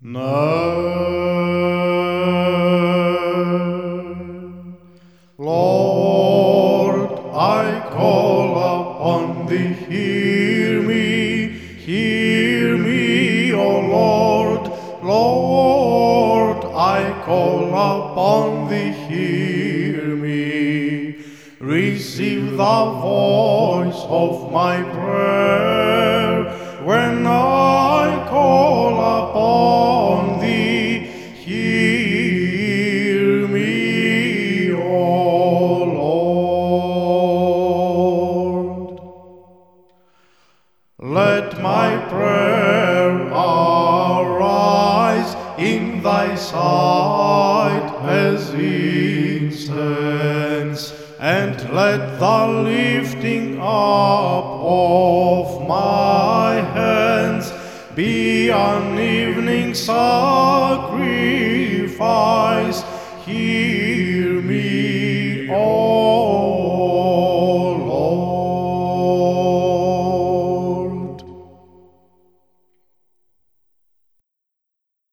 None. Lord, I call upon thee, hear me, hear me, O Lord, Lord, I call upon thee, hear me. Receive the voice of my prayer Let my prayer arise in thy sight as incense, and let the lifting up of my hands be an evening sacrifice. Hear